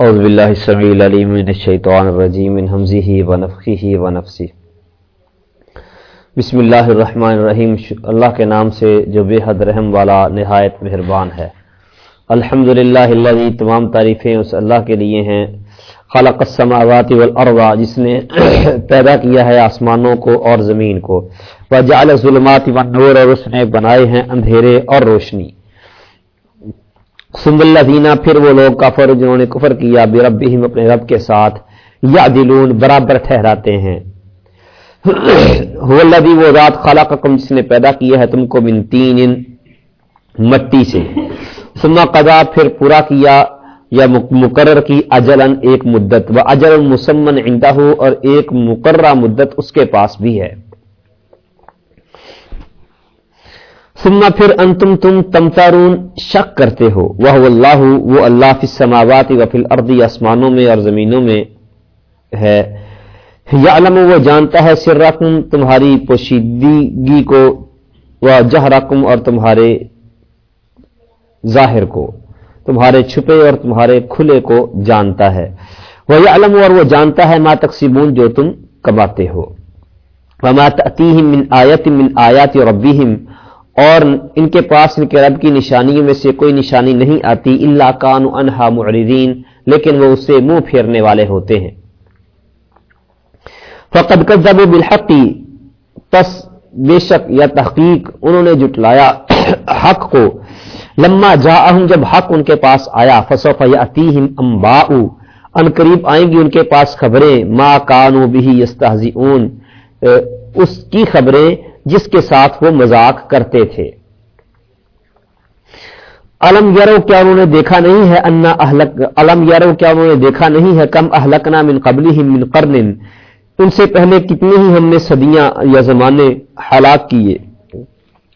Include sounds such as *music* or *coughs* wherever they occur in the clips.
اعوذ باللہ السمیع العلیم من الشیطان الرجیم من حمزه ونفخه ونفسی بسم اللہ الرحمن الرحیم. اللہ کے نام سے جو بے حد رحم والا نہایت مہربان ہے. الحمدللہ اللہ تمام تعریفیں اس اللہ کے لیے ہیں. خلق السماوات والارض، جس نے *coughs* پیدا کیا ہے آسمانوں کو اور زمین کو. وجعل الظلمات والنور، اور اس نے بنائے ہیں اندھیرے اور روشنی. سم اللہ دینا پھر وہ لوگ کافر جنہوں نے کفر کیا بے رب اپنے رب کے ساتھ یا دلون برابر ٹھہراتے ہیں۔ اللہ وہ رات خالہ جس نے پیدا کیا ہے تم کو من تین، مٹی سے۔ سما قدا پھر پورا کیا، یا مقرر کی اجلن ایک مدت۔ و اجل مسمن عندہ اور ایک مقررہ مدت اس کے پاس بھی ہے۔ سما پھر انتم تم تمتارون شک کرتے ہو۔ وہ اللہ وہ اللہ فی السماوات و فی الارض آسمانوں میں اور زمینوں میں ہے۔ یا علم وہ جانتا ہے سرکم، تمہاری پوشیدگی کو وہ جہرکم اور تمہارے ظاہر کو، تمہارے چھپے اور تمہارے کھلے کو جانتا ہے۔ وہ علم اور وہ جانتا ہے ما تقسیبون جو تم کماتے ہو۔ وما تأتیہم من آیت من آیات ربیہم اور ان کے پاس ان کے رب کی نشانیوں میں سے کوئی نشانی نہیں آتی اللہ کان انہا معرضین، لیکن وہ اس سے منہ پھیرنے والے ہوتے ہیں۔ فقد کذب بالحقی پس بے شک یا تحقیق انہوں نے جٹلایا حق کو۔ لما جا جب حق ان کے پاس آیا، فسوف یاتیہم انباء، ان قریب آئیں گی ان کے پاس خبریں، ما کانوا به یستهزئون اس کی خبریں جس کے ساتھ وہ مذاق کرتے تھے۔ علم یارو کیا انہوں نے دیکھا نہیں ہے انا اہلک علم یارو کیا انہوں نے دیکھا نہیں ہے کم اہلکنا من قبلی من قرن۔ ان سے پہلے کتنے ہی ہم نے صدیاں یا زمانے ہلاک کیے۔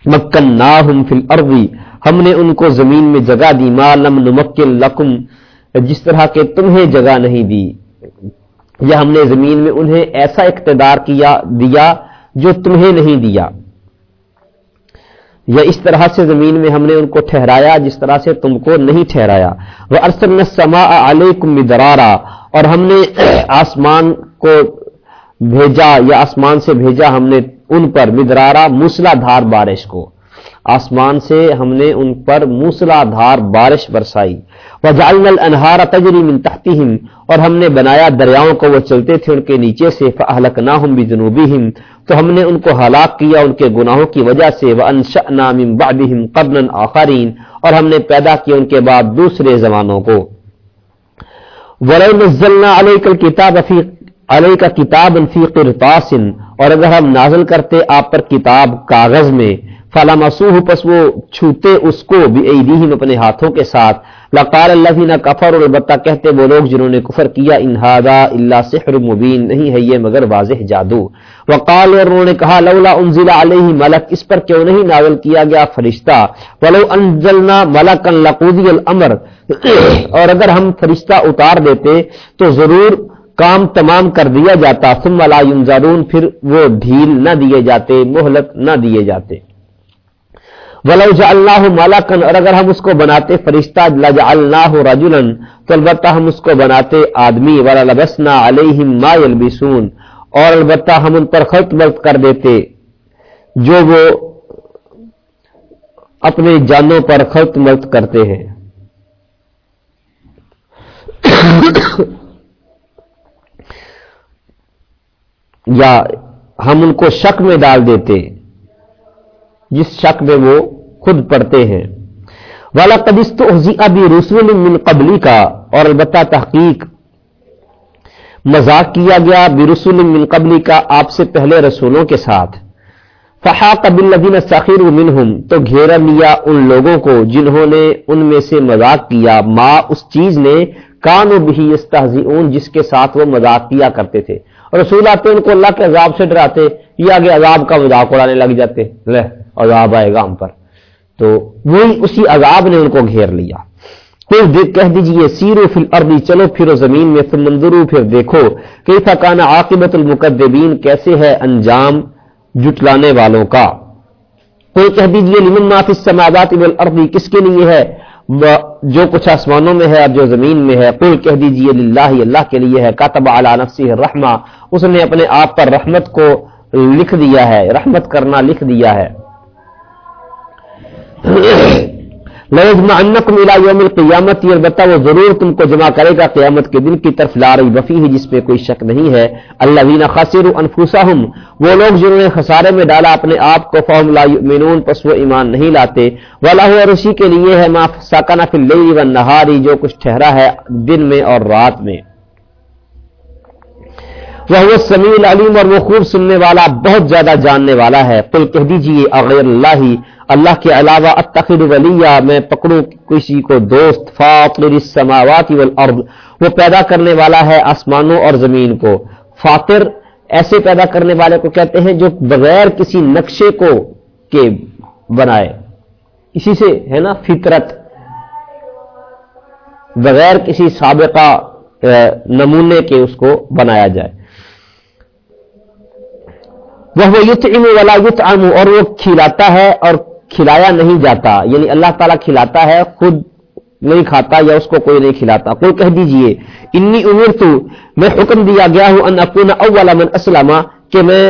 مکن نا ہم فل عربی ہم نے ان کو زمین میں جگہ دی۔ ما لم نمکن لکم۔ جس طرح کے تمہیں جگہ نہیں دی۔ یا ہم نے زمین میں انہیں ایسا اقتدار کیا، دیا جو تمہیں نہیں دیا۔ یا اس طرح سے زمین میں ہم نے ان کو ٹھہرایا جس طرح سے تم کو نہیں ٹھہرایا۔ وہ ارسل سما علیکم درارا اور ہم نے *clears throat* آسمان کو بھیجا یا آسمان سے بھیجا ہم نے ان پر مدرارا، موسلا دھار بارش کو۔ آسمان سے ہم نے ان پر موسلا دھار بارش برسائی۔ وجعلنا الانہار تجری من تحتہم اور ہم نے بنایا دریاؤں کو وہ چلتے تھے ان کے نیچے سے۔ فاہلکناہم بذنوبہم تو ہم نے ان کو ہلاک کیا ان کے گناہوں کی وجہ سے۔ وانشأنا من بعدہم قرنا آخرین اور ہم نے پیدا کیا ان کے بعد دوسرے زمانوں کو۔ وَلَوْ نَزَّلْنَا عَلَيْكَ الْكِتَابَ فِي عَلَيْكَ كِتَابًا فِي قِرْطَاسٍ۔ اور اگر ہم نازل کرتے آپ پر کتاب کاغذ میں فلا مسوح پس وہ چھوتے اس کو بھی اپنے ہاتھوں کے ساتھ۔ لقال اللہ نہ کفر اور البتہ کہتے وہ لوگ جنہوں نے کفر کیا انہادا اللہ سحر مبین نہیں ہے یہ مگر واضح جادو۔ وقال اور انہوں نے کہا، لولا انزل علیہ ملک اس پر کیوں نہیں نازل کیا گیا فرشتہ؟ ولو انزلنا ملکا لقودی الامر اور اگر ہم فرشتہ اتار دیتے تو ضرور کام تمام کر دیا جاتا۔ ثم لا ينظرون، پھر وہ ڈھیل نہ دیے جاتے، مہلت نہ دیے جاتے۔ ولو اللہ مالکن اور اگر ہم اس کو بناتے فرشتہ لج اللہ تو البتہ ہم اس کو بناتے آدمی ولا لبسنا علیہم ما یلبسون اور البتہ ہم ان پر خلط ملت کر دیتے، جو وہ اپنے جانوں پر خلط ملت کرتے ہیں۔ یا ہم ان کو شک میں ڈال دیتے۔ جس شک میں وہ خود پڑھتے ہیں۔ والا قبست ابھی رسول من قبلی کا اور البتہ تحقیق مذاق کیا گیا برسول من قبلی کا آپ سے پہلے رسولوں کے ساتھ۔ فہا قبل الدین سخیر منہم تو گھیرا لیا ان لوگوں کو جنہوں نے ان میں سے مذاق کیا۔ ما اس چیز نے کان و بھی استحزیون جس کے ساتھ وہ مذاق کیا کرتے تھے۔ رسول آتے ان کو اللہ کے عذاب سے ڈراتے۔ یہ آگے عذاب کا مذاق اڑانے لگ جاتے، لے، عذاب آئے گا ہم پر۔ تو وہی اسی عذاب نے ان کو گھیر لیا۔ پھر کہہ دیجیے، سیرو فل اربی چلو پھر زمین میں، پھر مندرو پھر دیکھو کہ تھکانا عاقبت المقدبین کیسے ہے انجام جٹلانے والوں کا۔ کوئی کہہ دیجیے، لمن معافی سماوات والارض، کس کے لیے ہے؟ جو کچھ آسمانوں میں ہے اور جو زمین میں ہے۔ قل، کہہ دیجیے اللہ اللہ کے لیے ہے۔ کاتب علی نفسی رحمہ اس نے اپنے آپ پر رحمت کو لکھ دیا ہے، رحمت کرنا لکھ دیا ہے۔ یوم القیامت البتہ وہ ضرور تم کو جمع کرے گا قیامت کے دن کی طرف، لا وفی ہے جس پہ کوئی شک نہیں ہے۔ اللہ وینا خاصر انفوسا وہ لوگ جنہوں نے خسارے میں ڈالا اپنے آپ کو فہم لا یؤمنون پس وہ ایمان نہیں لاتے۔ واللہ اور اسی کے لیے ہے، ما ساکنا فی اللیل والنہاری جو کچھ ٹھہرا ہے دن میں اور رات میں۔ وہ سمیع العلیم اور وہ خوب سننے والا، بہت زیادہ جاننے والا ہے۔ قل کہہ دیجیے اغیر اللہ اللہ کے علاوہ اتخذ ولیہ، میں پکڑوں کسی کو دوست، فاطر السماوات والارض۔ وہ پیدا کرنے والا ہے آسمانوں اور زمین کو۔ فاطر ایسے پیدا کرنے والے کو کہتے ہیں جو بغیر کسی نقشے کو کے بنائے۔ اسی سے ہے نا فطرت۔ بغیر کسی سابقہ نمونے کے اس کو بنایا جائے۔ وہ یوتھ والا یوتھ اور وہ کھلاتا ہے اور کھلایا نہیں جاتا یعنی اللہ تعالیٰ کھلاتا ہے، خود نہیں کھاتا یا اس کو کوئی نہیں کھلاتا۔ کوئی کہہ دیجیے، انی عمر تو میں حکم دیا گیا ہوں ان اپنا اول من اسلم، کہ میں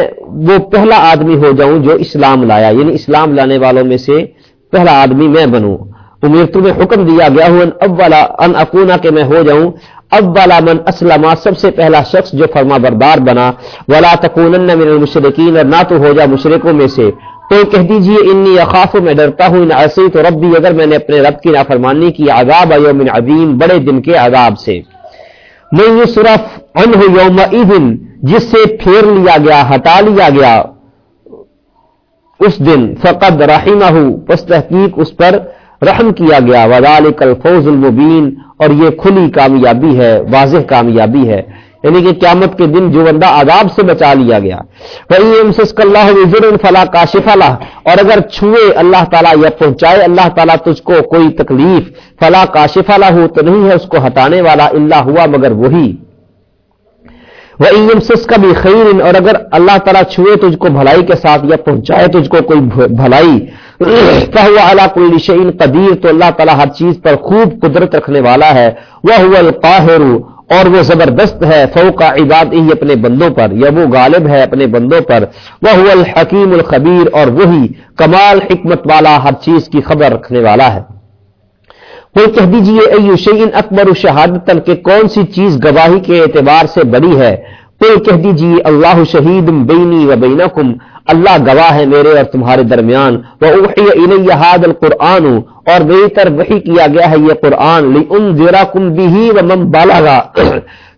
وہ پہلا آدمی ہو جاؤں جو اسلام لایا یعنی اسلام لانے والوں میں سے پہلا آدمی میں بنوں۔ امیر تمہیں حکم دیا گیا ہوں، ان اولا ان اپنا کہ میں ہو جاؤں۔ اب والا من اسلم، سب سے پہلا شخص جو فرما بردار بنا۔ ولا تکون من المشرقین اور نہ تو ہو جا مشرقوں میں سے۔ تو کہہ دیجیے، انی اخاف، میں ڈرتا ہوں۔ ان ایسی تو ربی، اگر میں نے اپنے رب کی نافرمانی کی، عذاب یوم عظیم، بڑے دن کے عذاب سے۔ میں یہ صرف ان یوم ایدن جس سے پھیر لیا گیا، ہٹا لیا گیا۔ اس دن فقد رحمہ، پس تحقیق اس پر رحم کیا گیا وذالک الفوز المبین اور یہ کھلی کامیابی ہے، واضح کامیابی ہے۔ یعنی کہ قیامت کے دن جو بندہ عذاب سے بچا لیا گیا۔ اللہ فلاں کاشف اور اگر چھوئے اللہ تعالیٰ یا پہنچائے اللہ تعالیٰ تجھ کو کوئی تکلیف فلاں کاشف ہو تو نہیں ہے اس کو ہٹانے والا اللہ ہوا مگر وہی۔ وہ ایم سس کا بھی خیر اور اگر اللہ تعالیٰ چھوئے تجھ کو بھلائی کے ساتھ یا پہنچائے تجھ کو کوئی بھلائی اللہ کوئی شعین قدیر، تو اللہ تعالیٰ ہر چیز پر خوب قدرت رکھنے والا ہے۔ وہ القاہر، اور وہ زبردست ہے فوق عباد ہی اپنے بندوں پر، یا وہ غالب ہے اپنے بندوں پر۔ وہ الحکیم الخبیر، اور وہی کمال حکمت والا ہر چیز کی خبر رکھنے والا ہے۔ کوئی کہہ دیجیے ایو شعین اکبر شہادت کہ کون سی چیز گواہی کے اعتبار سے بڑی ہے؟ کوئی کہہ دیجیے اللہ شہید بینی و بینکم اللہ گواہ ہے میرے اور تمہارے درمیان۔ وہ حاد القرآن اور میری طرف وہی کیا گیا ہے یہ قرآن۔ کم بھی بالا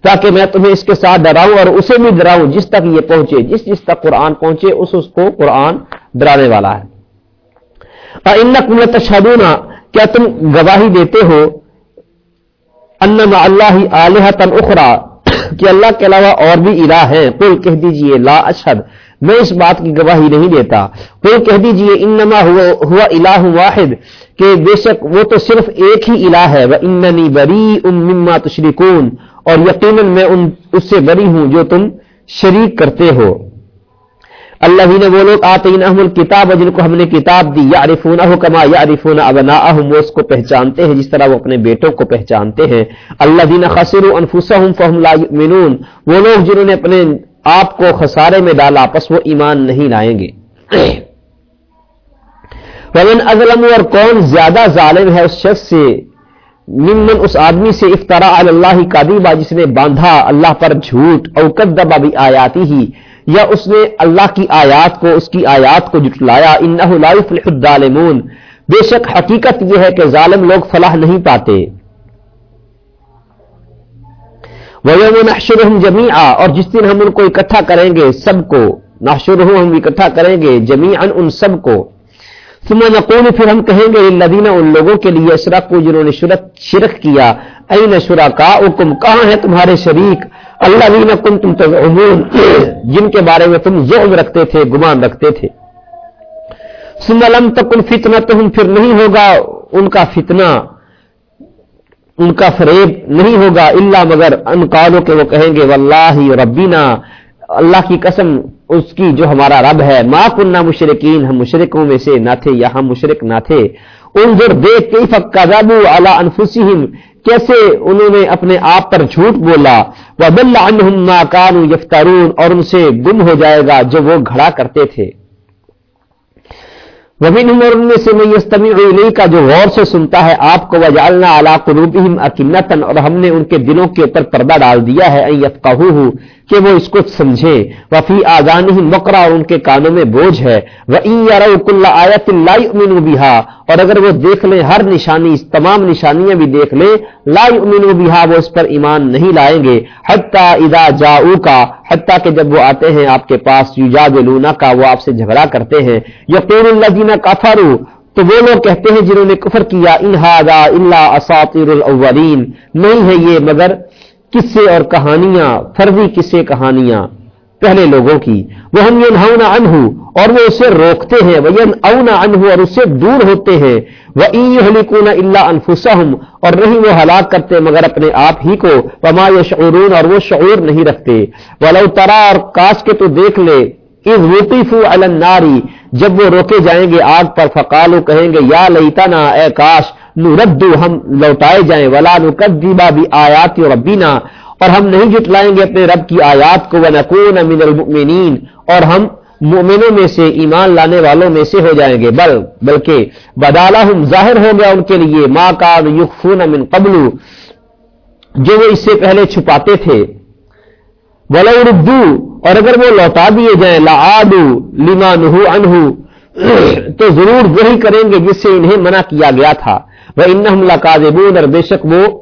تاکہ میں تمہیں اس کے ساتھ ڈراؤں اور اسے بھی ڈراؤں جس تک یہ پہنچے۔ جس جس تک قرآن پہنچے، اس اس کو قرآن ڈرانے والا ہے۔ ان تشہدونا کیا تم گواہی دیتے ہو؟ انما اللہ علیہ تن اخرا کہ اللہ کے علاوہ اور بھی الہ ہیں۔ قل کہہ دیجیے، لا اشہد میں اس بات کی گواہی نہیں دیتا۔ کوئی کہہ دیجیے، انما ہوا الہ واحد، کہ بے شک وہ تو صرف ایک ہی الہ ہے وہ اننی بری مما تشریکون اور یقیناً میں ان، اس سے بری ہوں جو تم شریک کرتے ہو۔ اللہ نے وہ لوگ آتے کتاب جن کو ہم نے کتاب دی یا عرفون کما یا عرفون ابنا وہ اس کو پہچانتے ہیں، جس طرح وہ اپنے بیٹوں کو پہچانتے ہیں۔ اللہ دین خسر انفسا فہم لا مینون وہ لوگ جنہوں نے اپنے آپ کو خسارے میں ڈالا پس وہ ایمان نہیں لائیں گے۔ ومن ازلم اور کون زیادہ ظالم ہے اس شخص سے؟ ممن اس آدمی سے افطرا اللہ کا جس نے باندھا اللہ پر جھوٹ اوقت دبا بھی آیاتی ہی یا اس نے اللہ کی آیات کو، اس کی آیات کو جٹلایا انہ لا الظالمون۔ بے شک حقیقت یہ ہے کہ ظالم لوگ فلاح نہیں پاتے۔ ویوم نحشرہم جمیعا اور جس دن ہم ان کو اکٹھا کریں گے سب کو، نحشرہم ہم اکٹھا کریں گے جمیعا ان سب کو۔ ثم نقول پھر ہم کہیں گے الذین ان لوگوں کے لیے اشرک کو جنہوں نے شرک شرک کیا این شرکاؤکم؟ کہاں ہیں تمہارے شریک؟ الذین کنتم تزعمون۔ جن کے بارے میں تم زعم رکھتے تھے، گمان رکھتے تھے۔ ثم لم تکن فتنتہم پھر نہیں ہوگا ان کا فتنہ۔ ان کا فریب نہیں ہوگا اللہ مگر ان قالوں کے وہ کہیں گے واللہ ربینا اللہ کی قسم، اس کی جو ہمارا رب ہے۔ ما کننا مشرقین ہم مشرقوں میں سے نہ تھے یا ہم مشرق نہ تھے۔ انظر، دیکھ کئی فکا جابو اعلی انفسم کیسے انہوں نے اپنے آپ پر جھوٹ بولا۔ وہ بل کانو یفتارون اور ان سے گم ہو جائے گا جو وہ گھڑا کرتے تھے۔ وبین عمر ان میں سے میں یستمی علی کا جو غور سے سنتا ہے، آپ کو وجالنا علا قلوبہم اکنتن اور ہم نے ان کے دلوں کے اوپر پردہ ڈال دیا ہے، ان یفقہوہ کہ وہ اس کو سمجھے۔ وفی آزان مکرا اور ان کے کانوں میں بوجھ ہے۔ وہ آیت لا بہا اور اگر وہ دیکھ لیں، ہر نشانی تمام نشانیاں بھی دیکھ لیں، لا امین بہا وہ اس پر ایمان نہیں لائیں گے۔ حتیٰ ادا جا کا حتیٰ کہ جب وہ آتے ہیں آپ کے پاس یوجا لونا کا وہ آپ سے جھگڑا کرتے ہیں۔ یقین اللہ جینا کافارو تو وہ لوگ کہتے ہیں جنہوں نے کفر کیا انہادا اللہ اساطیر الاولین نہیں ہے یہ، مگر قصے اور کہانیاں، فرضی قصے، کہانیاں پہلے لوگوں کی۔ وہ ہم یہ نہونا انہ اور وہ اسے روکتے ہیں۔ وہ اونا انہ اور اس سے دور ہوتے ہیں۔ وہ ایلیکون اللہ انفسہم اور نہیں وہ ہلاک کرتے مگر اپنے آپ ہی کو۔ وما شعورون اور وہ شعور نہیں رکھتے۔ ولو ترا اور کاش کے تو دیکھ لے۔ از الناری جب وہ روکے جائیں گے آگ پر فقالو کہیں گے، یا لیتنا، اے کاش نردو، ہم لوٹائے جائیں، ولا نکذبا بھی آیات ربینا اور ہم نہیں جٹلائیں گے اپنے رب کی آیات کو ونکون من المؤمنین اور ہم مومنوں میں سے، ایمان لانے والوں میں سے ہو جائیں گے۔ بل، بلکہ بدالا ہم ظاہر ہو گیا ان کے لیے۔ ماں کا یخفون من قبل۔ جو وہ اس سے پہلے چھپاتے تھے۔ ولو ردو اور اگر وہ لوٹا دیے جائیں لا آڈو لما نہو انہو تو ضرور وہی کریں گے جس سے انہیں منع کیا گیا تھا۔ وہ ان حملہ اور بے شک وہ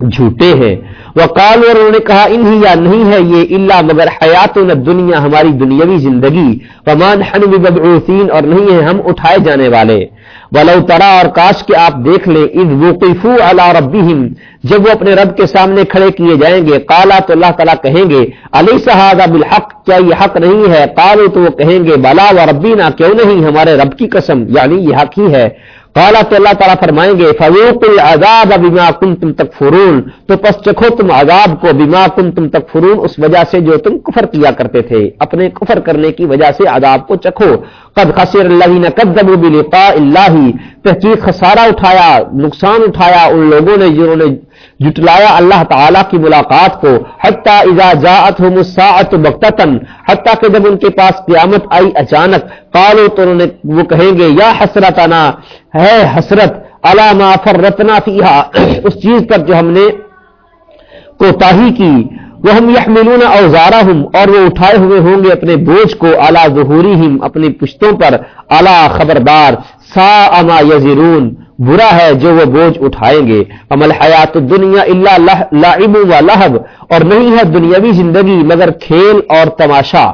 جھوٹے ہیں۔ وہ کال اور انہوں نے کہا، انہی یا نہیں ہے یہ اللہ مگر حیات دنیا ہماری دنیاوی زندگی۔ ومان حنبین اور نہیں ہے ہم اٹھائے جانے والے۔ ولو ترا اور کاش کے آپ دیکھ لیں، اذ وقفو علی ربهم۔ جب وہ اپنے رب کے سامنے کھڑے کیے جائیں گے قالا تو اللہ تعالیٰ کہیں گے علی صحابہ بالحق؟ کیا یہ حق نہیں ہے؟ قالو تو وہ کہیں گے بلا و ربینا کیوں نہیں؟ ہمارے رب کی قسم یعنی یہ حق ہی ہے۔ کالا تو اللہ تعالیٰ فرمائیں گے فروق العذاب بما کنتم تکفرون تو پس چکھو تم عذاب کو بما کنتم تکفرون اس وجہ سے جو تم کفر کیا کرتے تھے۔ اپنے کفر کرنے کی وجہ سے عذاب کو چکھو۔ قد خسر الذين كذبوا بلقاء اللہ تحقیق خسارہ اٹھایا، نقصان اٹھایا ان لوگوں نے جنہوں نے جٹلایا اللہ تعالی کی ملاقات کو، حتیٰ اذا جاءتهم الساعت بغتتن حتیٰ کہ جب ان کے پاس قیامت آئی اچانک قالو تو انہوں نے، وہ کہیں گے، یا حسرتنا ہے حسرت علا ما فرتنا فیہا۔ اس چیز پر جو ہم نے کوتاہی کی وہ ہم یحملون اوزارہم، اور وہ اٹھائے ہوئے ہوں گے اپنے بوجھ کو اعلی ظہورہم اپنی پشتوں پر اعلی خبردار سا اما یزرون۔ برا ہے جو وہ بوجھ اٹھائیں گے۔ عمل حیات دنیا اللہ لعب و لہب اور نہیں ہے دنیاوی زندگی مگر کھیل اور تماشا۔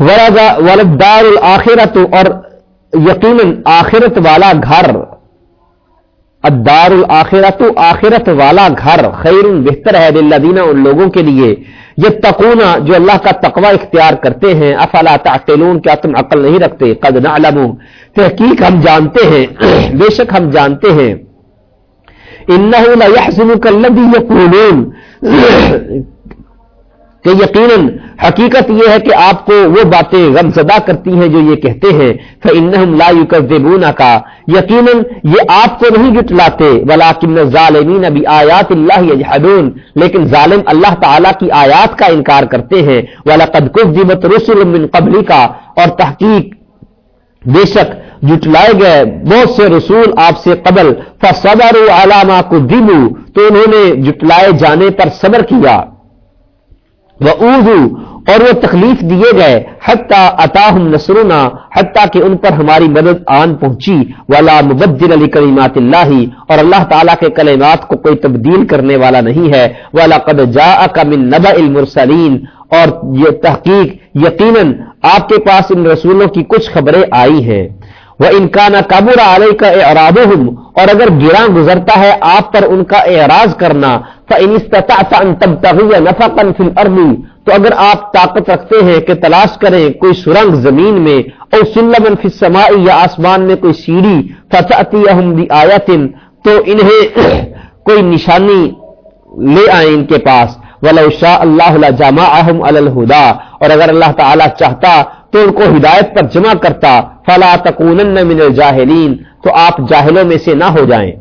ولدار الآخرت اور یقیناً آخرت والا گھر۔ ادار الآخرت آخرت والا گھر خیر بہتر ہے دلہ ان لوگوں کے لیے یہ تقونا جو اللہ کا تقوی اختیار کرتے ہیں۔ افلا تعقلون، کیا تم عقل نہیں رکھتے؟ قد نعلم تحقیق ہم جانتے ہیں، *clears throat* بے شک ہم جانتے ہیں۔ انه لا يحزنك الذي يقولون *clears throat* کہ یقیناً حقیقت یہ ہے کہ آپ کو وہ باتیں غم زدہ کرتی ہیں جو یہ کہتے ہیں، فَإِنَّهُمْ لَا يُكَذِّبُونَ کا یقیناً یہ آپ کو نہیں جٹلاتے، وَلَاكِنَّ الظَّالِمِينَ بِآيَاتِ اللَّهِ يَجْحَدُونَ۔ لیکن ظالم اللہ تعالیٰ کی آیات کا انکار کرتے ہیں۔ وَلَقَدْ كُذِّبَتْ رُسُلٌ مِّن قَبْلِكَ۔ اور تحقیق بے شک جٹلائے گئے بہت سے رسول آپ سے قبل۔ فَصَبَرُوا عَلَى مَا كُذِّبُوا۔ تو انہوں نے جٹلائے جانے پر صبر کیا۔ وہ اور وہ تکلیف دیے گئے، حتیٰ اطاہم نسرونا حتیٰ کہ ان پر ہماری مدد آن پہنچی والا مبدل علی کریمات اللہ، اور اللہ تعالیٰ کے کلمات کو کوئی تبدیل کرنے والا نہیں ہے والا قد جا من نبا المرسلین اور یہ تحقیق یقیناً آپ کے پاس ان رسولوں کی کچھ خبریں آئی ہیں۔ وہ انکانہ قابر علیہ کا اعراد اور اگر گراں گزرتا ہے آپ پر ان کا اعراض کرنا تو اگر آپ طاقت رکھتے ہیں کہ تلاش کریں کوئی سرنگ زمین میں اور سلمن فی السماء یا آسمان میں کوئی سیڑھی فتعتیہم بی آیتن تو انہیں *coughs* کوئی نشانی لے آئیں ان کے پاس۔ ولو شاء اللہ لجمعهم علی الهدى۔ اور اگر اللہ تعالیٰ چاہتا تو ان کو ہدایت پر جمع کرتا۔ فلا تکون من الجاہلین تو آپ جاہلوں میں سے نہ ہو جائیں۔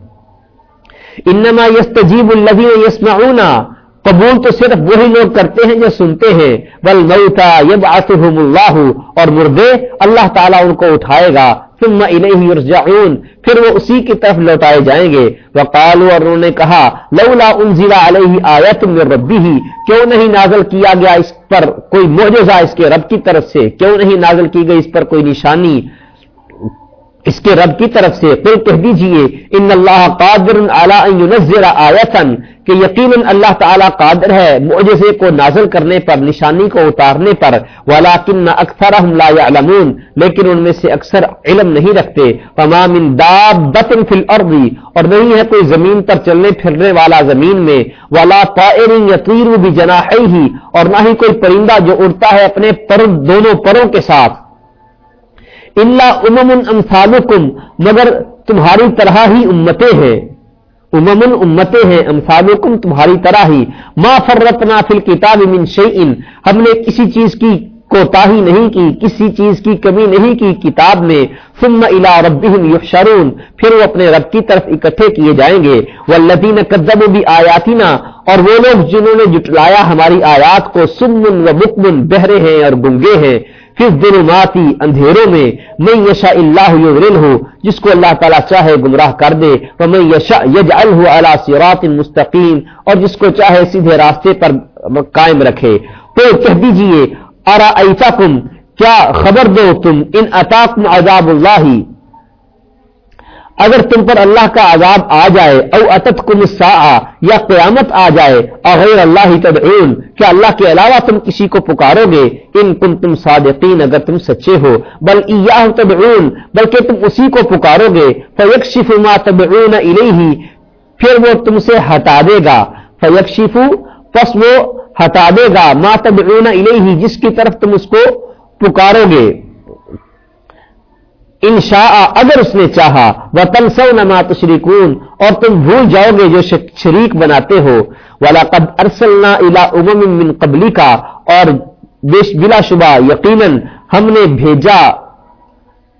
انما یستجیب الذین یسمعون قبول تو صرف وہی لوگ کرتے ہیں جو سنتے ہیں بل موتا یبعثهم اللہ اور مردے اللہ تعالیٰ ان کو اٹھائے گا، ثم الیہ یرجعون پھر وہ اسی کی طرف لوٹائے جائیں گے۔ وقالوا، اور انہوں نے کہا، لولا انزل علیہ آیت من ربہ کیوں نہیں نازل کیا گیا اس پر کوئی معجزہ اس کے رب کی طرف سے؟ کیوں نہیں نازل کی گئی اس پر کوئی نشانی؟ اس کے رب کی طرف سے۔ قل کہہ دیجیے ان اللہ قادر علی ان ينزل آیتا کہ یقیناً اللہ تعالیٰ قادر ہے معجزے کو نازل کرنے پر، نشانی کو اتارنے پر ولیکن اکثرهم لا يعلمون، لیکن ان میں سے اکثر علم نہیں رکھتے۔ فما من دابت فی الارض اور نہیں ہے کوئی زمین پر چلنے پھرنے والا زمین میں۔ ولا طائر یطیر بجناحیہ اور نہ ہی کوئی پرندہ جو اڑتا ہے اپنے پر، دونوں پروں کے ساتھ۔ اللہ امم امثالکم مگر تمہاری طرح ہی امتیں ہیں۔ امم امتیں ہیں، امثالکم تمہاری طرح ہی۔ ما فرتنا فی الکتاب من شیئن ہم نے کسی چیز کی کوتاہی نہیں کی، کسی چیز کی کمی نہیں کی کتاب میں۔ ثم الى ربهم یحشرون پھر وہ اپنے رب کی طرف اکٹھے کیے جائیں گے۔ والذین کذبوا بآیاتنا اور وہ لوگ جنہوں نے جٹلایا ہماری آیات کو سمن و بکمن بہرے ہیں اور گنگے ہیں۔ ظلماتی اندھیروں میں میں یشا اللہ ہو جس کو اللہ تعالیٰ چاہے گمراہ کر دے وہ میں یشا یج الصراط مستقیم، اور جس کو چاہے سیدھے راستے پر قائم رکھے۔ تو کہہ دیجیے ارا کیا خبر دو تم؟ ان اطاق عذاب اللہ۔ اگر تم پر اللہ کا عذاب آ جائے، او اتت کم یا قیامت آ جائے، اغیر اللہ تدعون، کیا اللہ کے علاوہ تم کسی کو پکارو گے؟ ان کن تم صادقین، اگر تم سچے ہو، بل ایاہ تدعون، بلکہ تم اسی کو پکارو گے، فیکشف ما تدعون الیہ، پھر وہ تم سے ہٹا دے گا۔ فیکشف، پس وہ ہٹا دے گا، ما تدعون الیہ، جس کی طرف تم اس کو پکارو گے۔ انشاء اگر اس نے چاہا وہ تنسو نما تشریکون اور تم بھول جاؤ گے جو شریک بناتے ہو۔ والا قد ارسلنا الا امم من قبلی کا اور بلا شبہ، یقیناً ہم نے بھیجا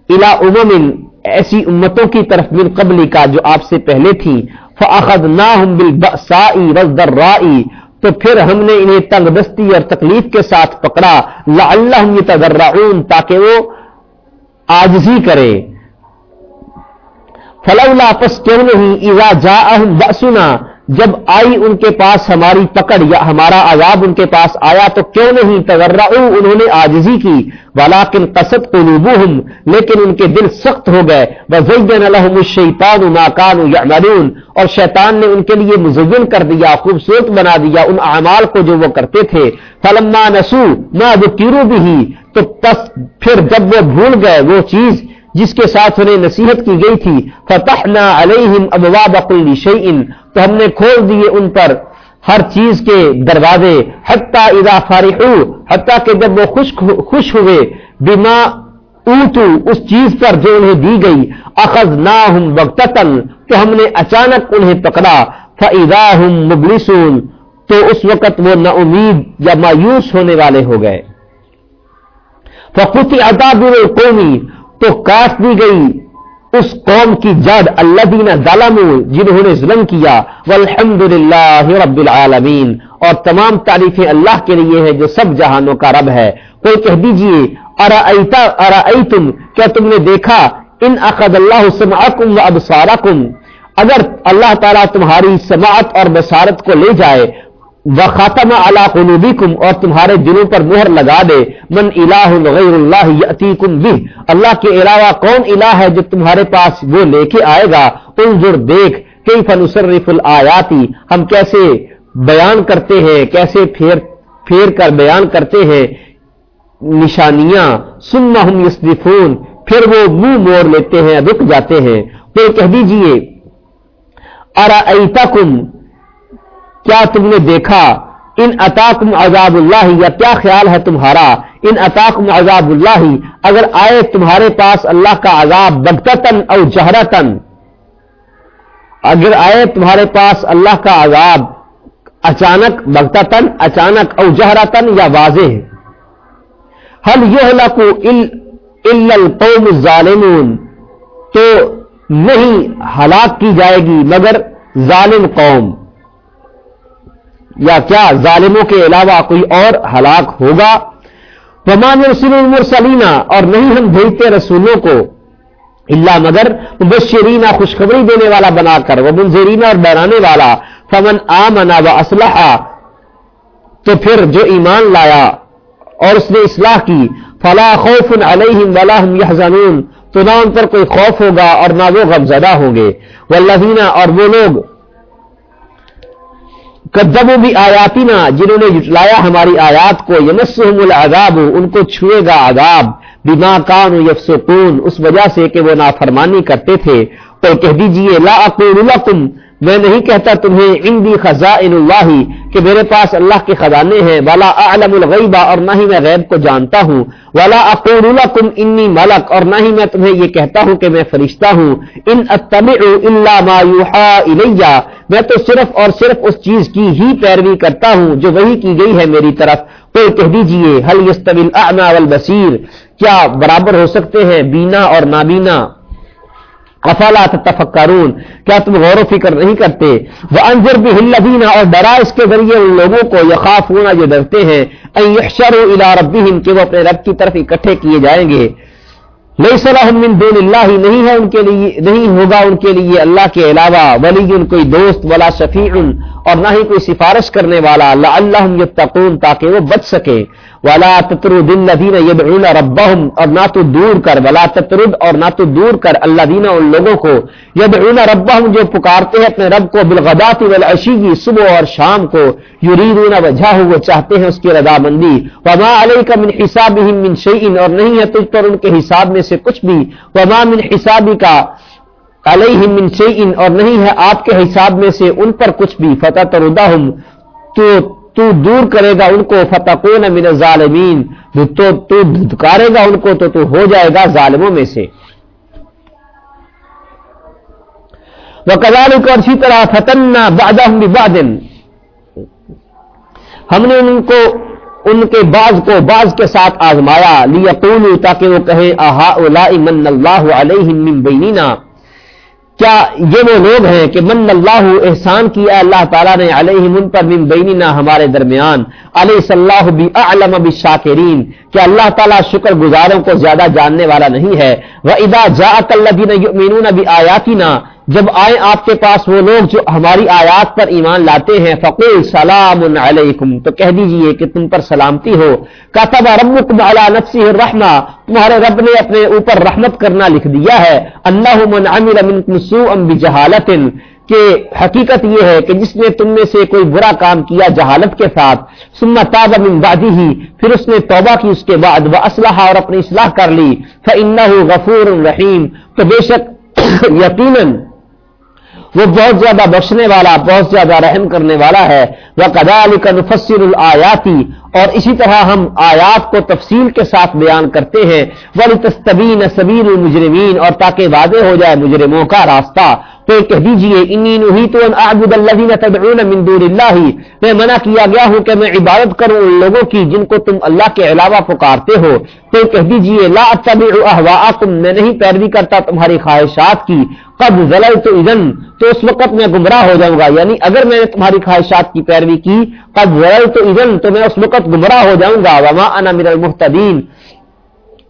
الا امم ایسی امتوں کی طرف من قبلی کا جو آپ سے پہلے تھی فاخذ نہ تو پھر ہم نے انہیں تنگ دستی اور تکلیف کے ساتھ پکڑا۔ لعلہم یتضرعون تاکہ وہ آجزی کرے۔ فلولا پس کیوں نہیں اذا جا بأسنا جب آئی ان کے پاس ہماری پکڑ یا ہمارا عذاب ان کے پاس آیا تو کیوں نہیں تغرعو؟ انہوں نے آجزی کی۔ ولیکن قصد قلوبهم۔ لیکن ان کے دل سخت ہو گئے۔ وزین لهم الشیطان ما كانوا يعملون۔ اور شیطان نے ان کے لیے مزین کر دیا، خوبصورت بنا دیا ان اعمال کو جو وہ کرتے تھے۔ فلما نسو ما ذکروا به۔ تو پس پھر جب وہ بھول گئے، وہ چیز جس کے ساتھ انہیں نصیحت کی گئی تھی، فتحنا علیہم ابواب کل شیء تو ہم نے کھول دیے ان پر ہر چیز کے دروازے، حتیٰ اذا فارحو حتیٰ کہ جب وہ خوش خوش ہوئے، بما اوتو اس چیز پر جو انہیں دی گئی، اخذناہم بغتتن تو ہم نے اچانک انہیں پکڑا، فاذا هم مبلسون، تو اس وقت وہ نا امید یا مایوس ہونے والے ہو گئے۔ فقطع عذاب القومی تو کاٹ دی گئی اس قوم کی جد اللہ دینا ظالم جنہوں نے ظلم کیا والحمد للہ رب العالمین۔ اور تمام تعریفیں اللہ کے لیے ہے جو سب جہانوں کا رب ہے۔ کوئی کہہ دیجیے، ارائیتا، ارائیتم؟ کیا تم نے دیکھا؟ ان اخذ اللہ سمعکم و ابصارکم۔ اگر اللہ تعالیٰ تمہاری سماعت اور بصارت کو لے جائے خاتمہ اللہ قلوبکم اور تمہارے دلوں پر مہر لگا دے۔ من الہ غیر اللہ یاتیکم بھی اللہ کے علاوہ کون الہ ہے جو تمہارے پاس وہ لے کے آئے گا؟ انظر دیکھ کیف نصرف الایاتی ہم کیسے بیان کرتے ہیں، کیسے پھیر پھیر کر بیان کرتے ہیں۔ نشانیاں۔ سننا ہم پھر وہ منہ موڑ لیتے ہیں، رک جاتے ہیں۔ تو کہہ دیجیے ارائیتکم کیا تم نے دیکھا؟ ان اطاکم عذاب اللہ یا کیا خیال ہے تمہارا؟ ان اطاکم عذاب اللہ، اگر آئے تمہارے پاس اللہ کا عذاب بگتن او جہرتن اگر آئے تمہارے پاس اللہ کا عذاب اچانک بگتن اچانک او جہرتن یا واضح۔ حل القوم الظالمون، تو نہیں ہلاک کی جائے گی مگر ظالم قوم۔ یا کیا ظالموں کے علاوہ کوئی اور ہلاک ہوگا؟ پمان رسول المرسلینا اور نہیں ہم بھیجتے رسولوں کو اللہ مگر مبشرینہ خوشخبری دینے والا بنا کر وہ منظرینہ اور ڈرانے والا، فمن آمنا و اسلحہ تو پھر جو ایمان لایا اور اس نے اصلاح کی، فلا خوف علیہم ولا هم يحزنون، تو نہ ان پر کوئی خوف ہوگا اور نہ وہ غم زدہ ہوں گے۔ والذین اور وہ لوگ کدبو بھی آیاتی نا جنہوں نے جٹلایا ہماری آیات کو، یمسہم العذاب، ان کو چھوئے گا عذاب، بما کان یفسقون، اس وجہ سے کہ وہ نافرمانی کرتے تھے۔ تو کہہ دیجیے، لا اقول لکم میں نہیں کہتا تمہیں اندی خزائن اللہ کہ میرے پاس اللہ کے خزانے ہیں والا اعلم الغیبہ اور نہ ہی میں غیب کو جانتا ہوں۔ والا اقول لکم انی ملک اور نہ ہی میں تمہیں یہ کہتا ہوں کہ میں فرشتہ ہوں۔ ان اتبع الا ما یوحى الیہ میں تو صرف اور صرف اس چیز کی ہی پیروی کرتا ہوں جو وہی کی گئی ہے میری طرف۔ تو کہہ دیجیے، هل يستوي الاعمى والبصير؟ کیا برابر ہو سکتے ہیں بینا اور نابینا؟ افلا تفکرون کیا تم غور و فکر نہیں کرتے؟ وہ انضر بھی اور ڈرا اس کے ذریعے ان لوگوں کو یخاف ہونا جو ڈرتے ہیں یحشر الى ربهم، کہ وہ اپنے رب کی طرف اکٹھے کیے جائیں گے۔ لیس لهم من دون اللہ نہیں ہے ان کے لیے، نہیں ہوگا ان کے لیے اللہ کے علاوہ، ولی، کوئی دوست، ولا شفیع۔ اور نہ ہی کوئی سفارش کرنے والا، لعلهم یتقون تاکہ وہ بچ سکے۔ ولا تترد الذين يدعون ربهم، اور نہ تو دور کر، ولا تترد اور نہ تو دور کر اللہ دینا ان لوگوں کو۔ يدعون ربهم، جو پکارتے ہیں اپنے رب کو بالغداۃ والعشی صبح اور شام کو۔ يريدون وجهه، وہ چاہتے ہیں اس کی رضا مندی وما عليك من حسابهم من شيء، اور نہیں ہے تجھ پر ان کے حساب میں سے کچھ بھی۔ وما من حسابك علیہم من شيء اور نہیں ہے آپ کے حساب میں سے ان پر کچھ بھی۔ فتح تردہم تو تو دور کرے گا ان کو۔ فتح من ظالمین تو تو دھکارے گا ان کو تو تو ہو جائے گا ظالموں میں سے۔ وہ کزال اسی طرح فتنا بادہ بادن ہم نے ان کو ان کے بعض کو بعض کے ساتھ آزمایا۔ لیا تاکہ وہ کہیں آہا اولا من اللہ علیہ من بینینا؟ کیا یہ وہ لوگ ہیں کہ من اللہ احسان کیا اللہ تعالیٰ نے علیہ من پر من بیننا ہمارے درمیان، علیہ صلاح بھی علم بھی شاکرین کیا اللہ تعالیٰ شکر گزاروں کو زیادہ جاننے والا نہیں ہے۔ وہ ادا جا کلین بھی آیاتینہ جب آئے آپ کے پاس وہ لوگ جو ہماری آیات پر ایمان لاتے ہیں فقول سلام علیکم تو کہہ دیجیے کہ تم پر سلامتی ہو۔ کتب ربکم علی نفسی الرحمہ تمہارے رب نے اپنے اوپر رحمت کرنا لکھ دیا ہے۔ اللہ من عمل منکم سوءا بجہالت کہ حقیقت یہ ہے کہ جس نے تم میں سے کوئی برا کام کیا جہالت کے ساتھ سما تاب من بعدی ہی پھر اس نے توبہ کی اس کے بعد وہ اسلحہ اور اپنی اصلاح کر لی۔ فَإِنَّهُ غَفُورٌ رحیم تو بے شک *coughs* یقیناً وہ بہت زیادہ بخشنے والا، بہت زیادہ رحم کرنے والا ہے۔ وہ کدال نفسر الیاتی اور اسی طرح ہم آیات کو تفصیل کے ساتھ بیان کرتے ہیں۔ ولی تستبین سبیر المجرمین اور تاکہ واضح ہو جائے مجرموں کا راستہ۔ تو کہہ دیجیے انی نہیت ان اعبد الذین تدعون من دون اللہ میں منع کیا گیا ہوں کہ میں عبادت کروں ان لوگوں کی جن کو تم اللہ کے علاوہ پکارتے ہو۔ تو کہہ دیجیے، لا اتبع اهواءکم میں نہیں پیروی کرتا تمہاری خواہشات کی۔ قد زللت اذن تو اس وقت میں گمراہ ہو جاؤں گا۔ یعنی اگر میں نے تمہاری خواہشات کی پیروی کی، قد زللت اذن، تو میں اس وقت گمراہ ہو جاؤں گا۔ وما انا من المهتدین۔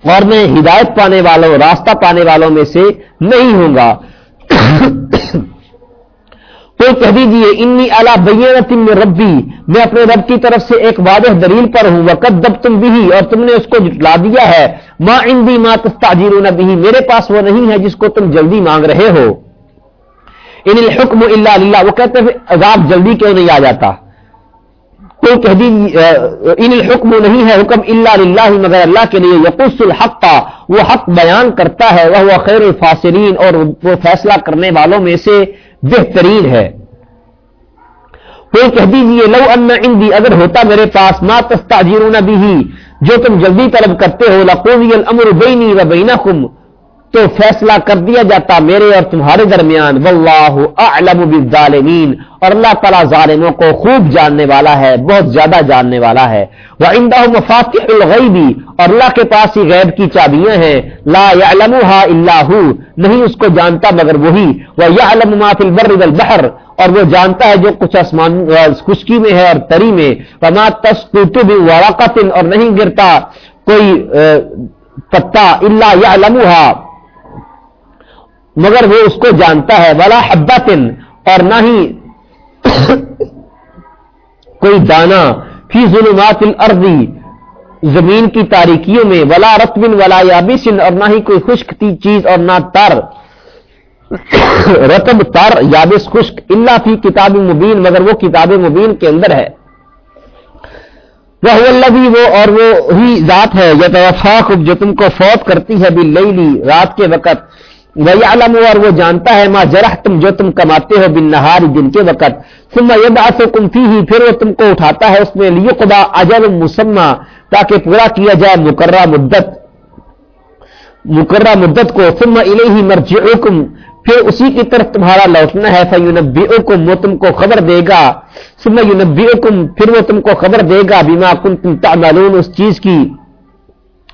اور میں ہدایت پانے والوں، راستہ پانے والوں میں سے نہیں ہوں گا۔ تو کہہ دیجیے انی اعلیٰ بینت ربی میں اپنے رب کی طرف سے ایک واضح دلیل پر ہوں۔ وقت دب تم بھی اور تم نے اس کو جٹلا دیا ہے۔ ماں اندی ماں تستاجر بھی میرے پاس وہ نہیں ہے جس کو تم جلدی مانگ رہے ہو۔ ان الحکم اللہ اللہ وہ کہتے ہیں عذاب جلدی کیوں نہیں آ جاتا؟ کوئی کہہ دی ان الحکم نہیں ہے حکم اللہ للہ، مگر اللہ کے لیے یقص الحق، وہ حق بیان کرتا ہے۔ وہ خیر الفاصرین اور وہ فیصلہ کرنے والوں میں سے بہترین ہے۔ کوئی کہہ دیجیے لو ان اندی اگر ہوتا میرے پاس، ما تستاجرون بھی جو تم جلدی طلب کرتے ہو لقوی الامر بینی و بینکم۔ تو فیصلہ کر دیا جاتا میرے اور تمہارے درمیان، واللہ اعلم بالظالمین۔ اور اللہ تعالیٰ ظالموں کو خوب جاننے والا ہے، بہت زیادہ جاننے والا ہے۔ وہ اندہ مفاتح الغیبی اور اللہ کے پاس ہی غیب کی چابیاں ہیں۔ لا يعلمها الا هو۔ نہیں اس کو جانتا مگر وہی۔ وہ يعلم ما في البر والبحر۔ اور وہ جانتا ہے جو کچھ آسمان، خشکی میں ہے اور تری میں۔ وما تسقط بورقه اور نہیں گرتا کوئی پتا۔ الا يعلمها۔ مگر وہ اس کو جانتا ہے، ولا حبتن، اور نہ ہی کوئی دانا، فی ظلمات الارضی زمین کی تاریکیوں میں، ولا رتبن ولا یابسن، اور نہ ہی کوئی خشک چیز اور نہ تر۔ رتب تر، یابس، خشک اللہ فی کتاب مبین، مگر وہ کتاب مبین کے اندر ہے۔ وہ اللہ وہ اور وہ ہی ذات ہے یا توفاق جو تم کو فوت کرتی ہے بھی رات کے وقت۔ عالم اور وہ جانتا ہے ماں جرح تم جو تم کماتے ہو بن نہاری دن کے وقت۔ ثم یبعثکم فیہ پھر وہ تم کو اٹھاتا ہے اس میں لیقضا اجل مسمى، تاکہ پورا کیا جائے مقررہ مدت۔ مقررہ مدت کو ثم الیہ مرجعکم پھر اسی کی طرف تمہارا لوٹنا ہے۔ فینبئکم وہ تم کو خبر دے گا۔ ثم ینبئکم پھر وہ تم کو خبر دے گا۔ بما کنتم تعملون، اس چیز کی۔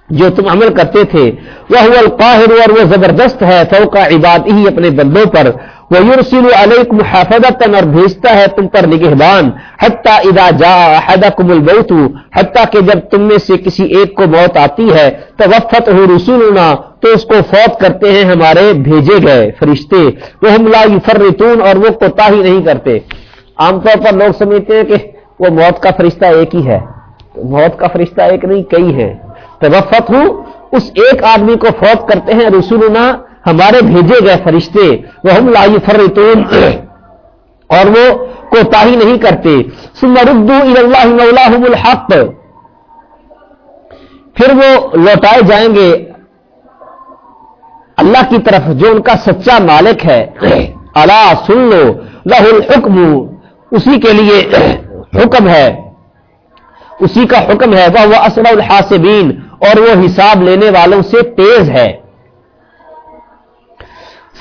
جو تم عمل کرتے تھے۔ وہ القاہر اور وہ زبردست ہے فوقا عباد ہی اپنے بندوں پر۔ وہ یورسل علیکم حافظتا اور بھیجتا ہے تم پر نگہبان۔ حتی اذا جا احدکم الموت حتی کہ جب تم میں سے کسی ایک کو موت آتی ہے تو وفت ہو رسولنا تو اس کو فوت کرتے ہیں ہمارے بھیجے گئے فرشتے۔ وہ ہم لا یفرطون اور وہ کوتا ہی نہیں کرتے۔ عام طور پر لوگ سمجھتے ہیں کہ وہ موت کا فرشتہ ایک ہی ہے۔ موت کا فرشتہ ایک نہیں، کئی ہے توفت ہوں اس ایک آدمی کو فوت کرتے ہیں، رسولنا ہمارے بھیجے گئے فرشتے وہ ہم لائی فرتون اور وہ کوتا ہی نہیں کرتے۔ سمردو اللہ الحق۔ پھر وہ لوٹائے جائیں گے۔ اللہ کی طرف جو ان کا سچا مالک ہے۔ اللہ سن لو لہ الحکم۔ اسی کے لیے حکم ہے۔ اسی کا حکم ہے۔ وہ اسرا الحاسبین۔ اور وہ حساب لینے والوں سے تیز ہے۔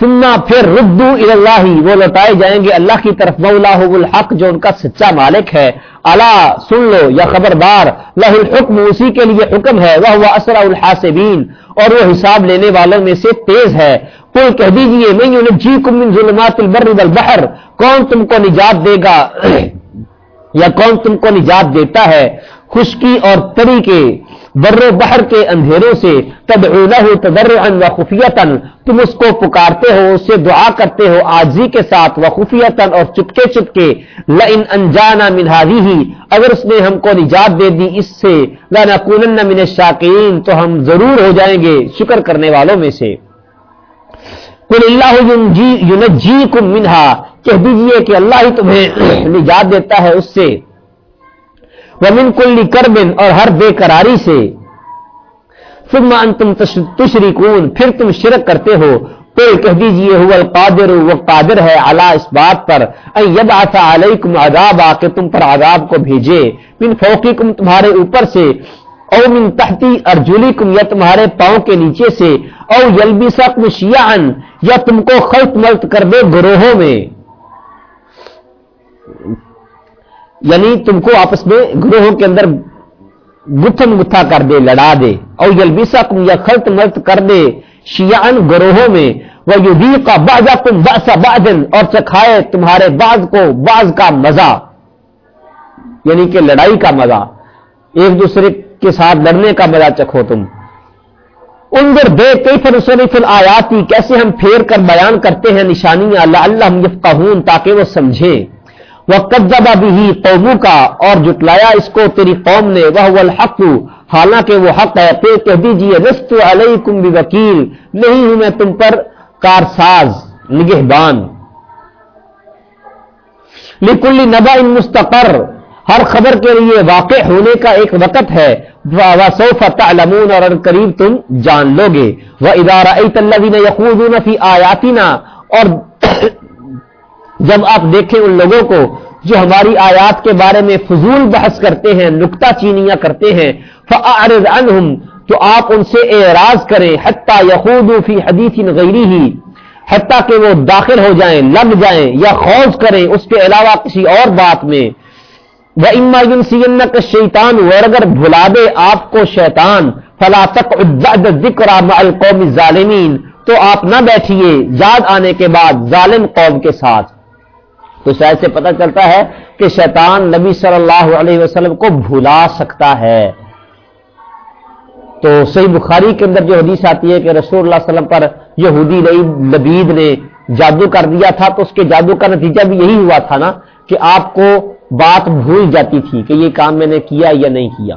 سننا پھر ردو اللہ وہ لوٹائے جائیں گے اللہ کی طرف، مولا الحق، جو ان کا سچا مالک ہے۔ اللہ سن لو، یا خبردار، لہ الحکم، اسی کے لیے حکم ہے۔ وہ وہ اسرا الحاسبین، اور وہ حساب لینے والوں میں سے تیز ہے۔ کوئی کہہ دیجیے میں جی کم ظلمات البر والبحر؟ کون تم کو نجات دے گا؟ یا کون تم کو نجات دیتا ہے؟ خشکی اور تری کے بر و بحر کے اندھیروں سے تدعونہ تدرعا و خفیتن تم اس کو پکارتے ہو، اس سے دعا کرتے ہو آجی کے ساتھ و خفیتن اور چپکے چپکے، لئن انجانا من هذه اگر اس نے ہم کو نجات دے دی اس سے، لنکونن من الشاکرین، تو ہم ضرور ہو جائیں گے شکر کرنے والوں میں سے۔ قل اللہ ینجیکم منہا، کہہ دیجیے کہ اللہ ہی تمہیں *clears throat* نجات دیتا ہے اس سے۔ ومن کل کربن اور ہر بے قراری سے۔ ثم انتم تشرکون، پھر تم شرک کرتے ہو۔ کوئی کہہ دیجیے هو القادر، وہ قادر ہے علی اس بات پر۔ ان یبعث علیکم عذابا، کہ تم پر عذاب کو بھیجے۔ من فوقکم، تمہارے اوپر سے۔ او من تحتی ارجلکم یا تمہارے پاؤں کے نیچے سے۔ او یلبسکم شیعا، یا تم کو خلط ملت کر دے گروہوں میں۔ یعنی تم کو آپس میں گروہوں کے اندر گتھن گتھا کر دے، لڑا دے۔ اور یلبیسا کم یا خلط ملت کر دے شیان گروہوں میں۔ وہ یو کا بازا تم باسا بادن اور چکھائے تمہارے باز کو باز کا مزہ۔ یعنی کہ لڑائی کا مزہ۔ ایک دوسرے کے ساتھ لڑنے کا مزہ چکھو تم۔ اندر بے کئی فرسل آیاتی کیسے ہم پھیر کر بیان کرتے ہیں نشانیاں۔ اللہ اللہ تاکہ وہ سمجھیں۔ وہ قبضہ بھی قوموں کا اور جٹلایا اس کو تیری قوم نے وہ الحق۔ حالانکہ وہ حق ہے پہ کہہ دیجیے رست علیکم بھی وکیل نہیں ہوں میں تم پر کارساز، نگہبان۔ لکل نبا ان مستقر۔ ہر خبر کے لیے واقع ہونے کا ایک وقت ہے۔ سوف تعلمون، اور قریب تم جان لو گے وہ ادارہ یقین فی آیاتنا اور جب آپ دیکھیں ان لوگوں کو جو ہماری آیات کے بارے میں فضول بحث کرتے ہیں نکتا چینیاں کرتے ہیں فعارض عنہم تو آپ ان سے اعراض کریں حتیٰ یخود فی حدیث غیری ہی حتیٰ کہ وہ داخل ہو جائیں، لگ جائیں یا خوف کریں اس کے علاوہ کسی اور بات میں۔ وہ اما کا شیطان اور اگر بھلا دے آپ کو شیطان، فلا تک ذکر القوم ظالمین تو آپ نہ بیٹھیے، یاد آنے کے بعد ظالم قوم کے ساتھ۔ تو شاید سے پتہ چلتا ہے کہ شیطان نبی صلی اللہ علیہ وسلم کو بھلا سکتا ہے۔ تو صحیح بخاری کے اندر جو حدیث آتی ہے کہ رسول اللہ علیہ وسلم پر یہودی لبید نے جادو کر دیا تھا، تو اس کے جادو کا نتیجہ بھی یہی ہوا تھا نا کہ آپ کو بات بھول جاتی تھی کہ یہ کام میں نے کیا یا نہیں کیا۔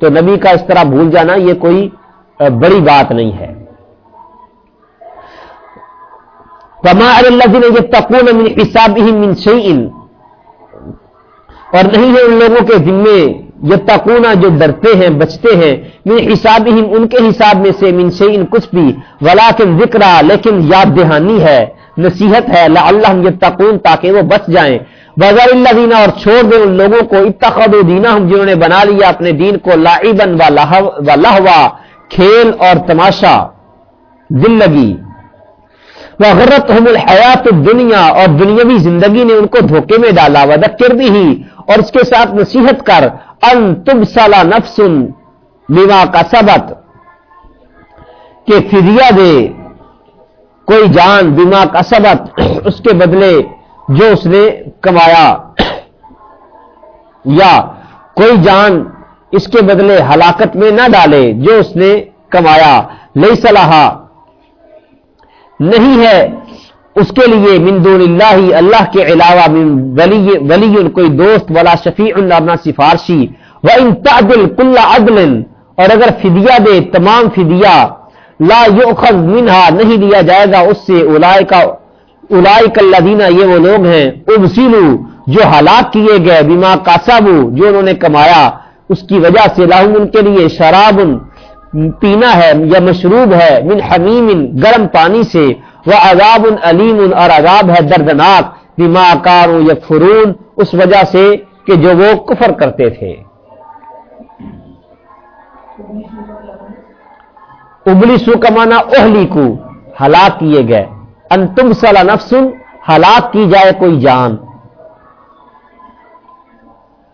تو نبی کا اس طرح بھول جانا یہ کوئی بڑی بات نہیں ہے۔ اللہ یہ تقون حساب من شعین اور نہیں ہے ان لوگوں کے ذمے یہ تقونا جو ڈرتے ہیں، بچتے ہیں۔ من حساب ان کے حساب میں سے من شعین کچھ بھی۔ ولا کے ذکر لیکن یاد دہانی ہے، نصیحت ہے۔ اللہ یہ تقون تاکہ وہ بچ جائیں۔ بغیر اللہ دینا اور چھوڑ دیں ان لوگوں کو۔ اتخذ دینا ہم جنہوں نے بنا لیا اپنے دین کو لائبن و لہوا کھیل اور تماشا۔ دل لگی۔ غرت ہم الحیات دنیا اور دنیاوی زندگی نے ان کو دھوکے میں ڈالا ودکر بھی ہی۔ اور اس کے ساتھ نصیحت کر، ان تب سالہ نفسن لیوا کا سبق کہ فدیا دے۔ کوئی جان بیما کا سبق اس کے بدلے جو اس نے کمایا۔ یا کوئی جان اس کے بدلے ہلاکت میں نہ ڈالے جو اس نے کمایا۔ لئی صلاح نہیں ہے، اس کے لیے من دون اللہ اللہ کے علاوہ من ولی ولی، کوئی دوست ولا شفیع اللہ سفارشی۔ و ان تعدل کل عدل، اور اگر فدیہ دے تمام فدیہ، لا یؤخذ منہا، نہیں دیا جائے گا اس سے اولائے کا اولائے یہ وہ لوگ ہیں ابسیلو جو ہلاک کیے گئے بیما کاسابو جو انہوں نے کمایا، اس کی وجہ سے لاہم ان کے لیے شراب۔ پینا ہے یا مشروب ہے من حمیم گرم پانی سے وہ عذاب علیم اور عذاب ہے دردناک بیما کاروں یا فرون اس وجہ سے کہ جو وہ کفر کرتے تھے۔ ابلی سو کمانا اوہلی کو ہلاک کیے گئے۔ ان تم سلا نفسن، ہلاک کی جائے کوئی جان۔